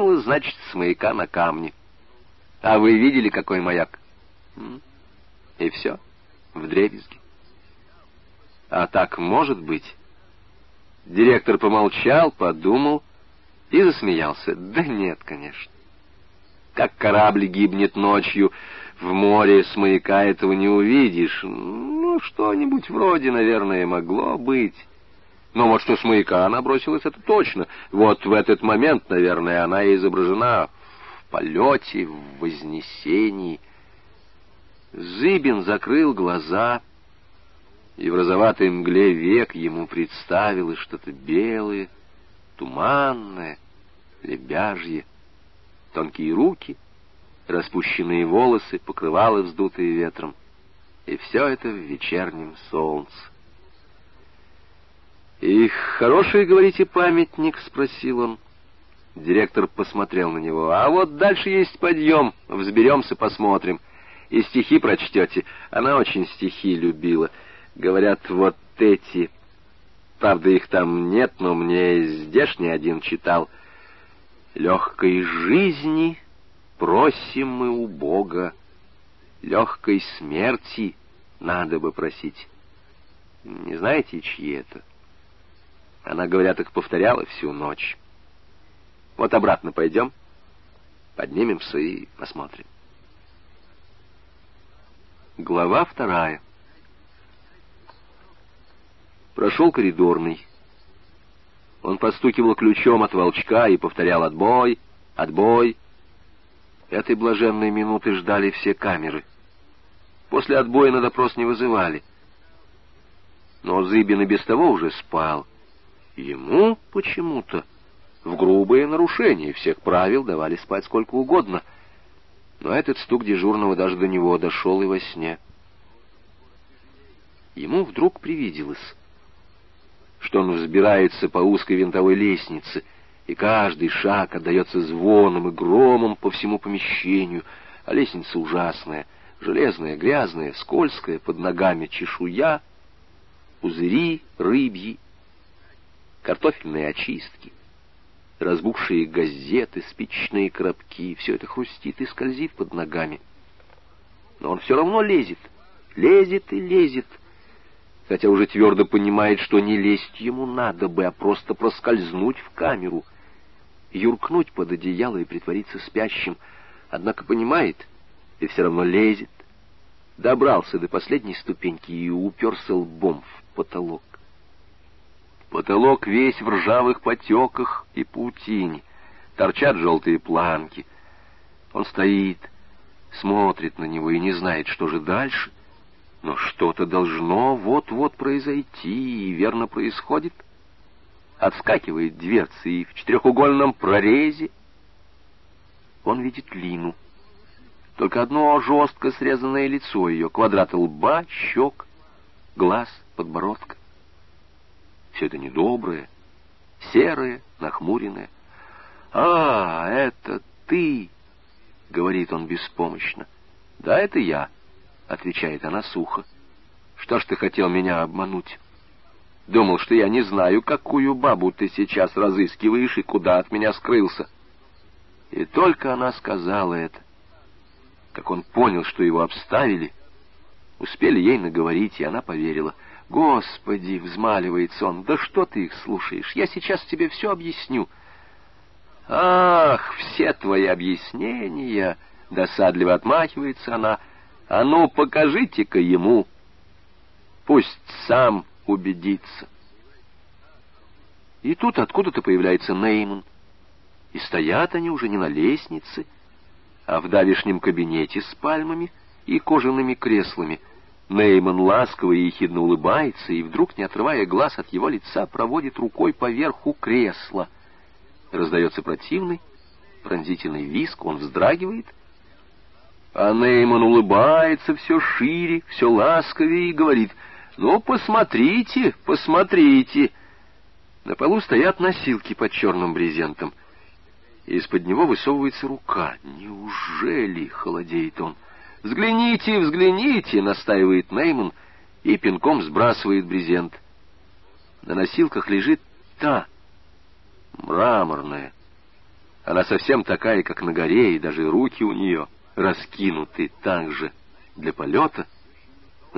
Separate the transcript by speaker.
Speaker 1: Сдвинулась, значит, с маяка на камни. А вы видели, какой маяк? И все, в дребезги. А так может быть? Директор помолчал, подумал и засмеялся. Да нет, конечно. Как корабль гибнет ночью в море, с маяка этого не увидишь. Ну, что-нибудь вроде, наверное, могло быть. Но вот что с маяка она бросилась, это точно. Вот в этот момент, наверное, она и изображена в полете, в вознесении. Зыбин закрыл глаза, и в розоватой мгле век ему представилось что-то белое, туманное, лебяжье. Тонкие руки, распущенные волосы, покрывалы, вздутые ветром. И все это в вечернем солнце. «И хороший, говорите, памятник?» — спросил он. Директор посмотрел на него. «А вот дальше есть подъем. Взберемся, посмотрим. И стихи прочтете. Она очень стихи любила. Говорят, вот эти. Правда, их там нет, но мне здешний один читал. Легкой жизни просим мы у Бога. Легкой смерти надо бы просить. Не знаете, чьи это?» Она, говорят, их повторяла всю ночь. Вот обратно пойдем, поднимемся и посмотрим. Глава вторая. Прошел коридорный. Он постукивал ключом от волчка и повторял «Отбой! Отбой!». Этой блаженной минуты ждали все камеры. После отбоя на допрос не вызывали. Но Зыбин и без того уже спал. Ему почему-то в грубое нарушение всех правил давали спать сколько угодно. Но этот стук дежурного даже до него дошел и во сне. Ему вдруг привиделось, что он взбирается по узкой винтовой лестнице, и каждый шаг отдается звоном и громом по всему помещению, а лестница ужасная, железная, грязная, скользкая, под ногами чешуя, пузыри рыбьи, картофельные очистки, разбухшие газеты, спичные коробки, все это хрустит и скользит под ногами. Но он все равно лезет, лезет и лезет, хотя уже твердо понимает, что не лезть ему надо бы, а просто проскользнуть в камеру, юркнуть под одеяло и притвориться спящим, однако понимает и все равно лезет. Добрался до последней ступеньки и уперся лбом в потолок. Потолок весь в ржавых потеках и паутине. Торчат желтые планки. Он стоит, смотрит на него и не знает, что же дальше. Но что-то должно вот-вот произойти, и верно происходит. Отскакивает дверца, и в четырехугольном прорезе он видит Лину. Только одно жестко срезанное лицо ее, квадраты лба, щек, глаз, подбородка. Все это недоброе, серое, нахмуренное. «А, это ты!» — говорит он беспомощно. «Да, это я», — отвечает она сухо. «Что ж ты хотел меня обмануть? Думал, что я не знаю, какую бабу ты сейчас разыскиваешь и куда от меня скрылся». И только она сказала это, как он понял, что его обставили, успели ей наговорить, и она поверила — «Господи!» — взмаливается он. «Да что ты их слушаешь? Я сейчас тебе все объясню». «Ах, все твои объяснения!» — досадливо отмахивается она. «А ну, покажите-ка ему! Пусть сам убедится!» И тут откуда-то появляется Нейман. И стоят они уже не на лестнице, а в давишнем кабинете с пальмами и кожаными креслами — Нейман ласково и ехидно улыбается, и вдруг, не отрывая глаз от его лица, проводит рукой по верху кресла. Раздается противный, пронзительный виск, он вздрагивает, а Нейман улыбается все шире, все ласковее и говорит, «Ну, посмотрите, посмотрите!» На полу стоят носилки под черным брезентом. Из-под него высовывается рука. «Неужели?» — холодеет он. — «Взгляните, взгляните!» — настаивает Нейман и пинком сбрасывает брезент. На носилках лежит та, мраморная, Она совсем такая, как на горе, и даже руки у нее раскинуты так же для полета —